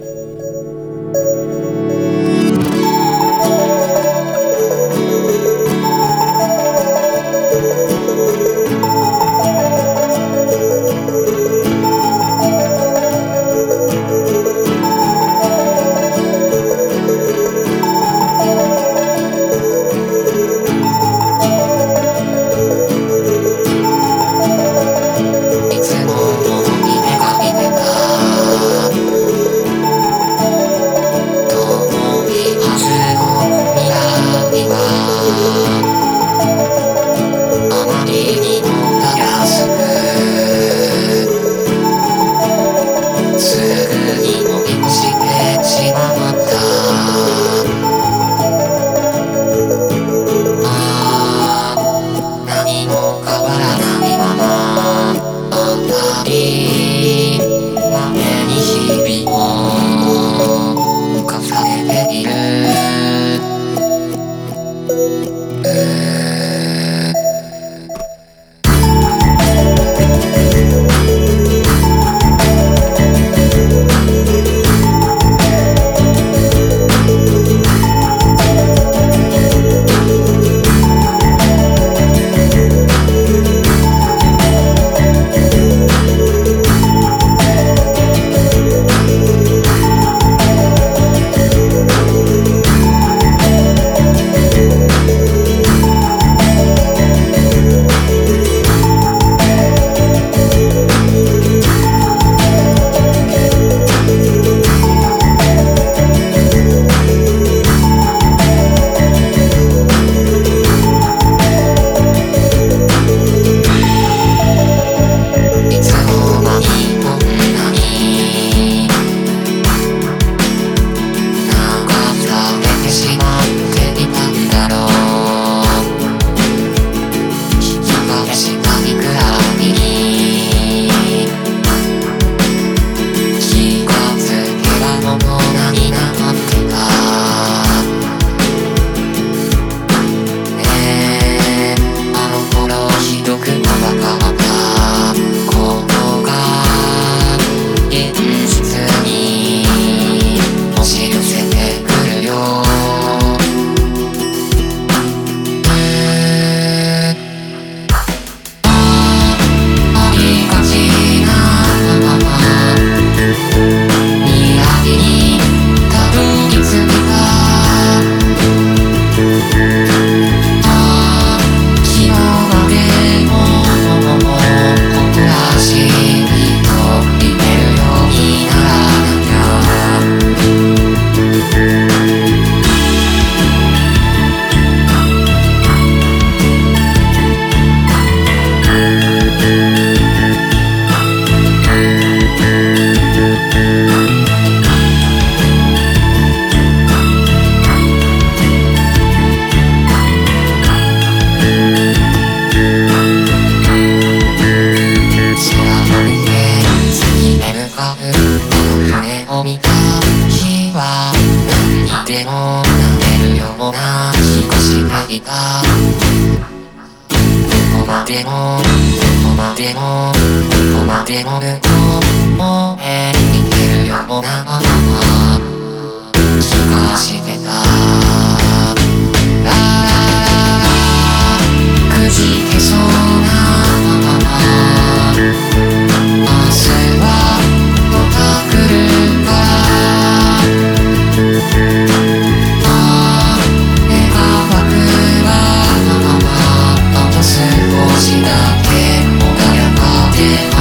you がを見た日は何でも出るよもな気がしない。かどこまでもどこまでもどこまでも向こうへ行けるよもなあた気がして足だけやで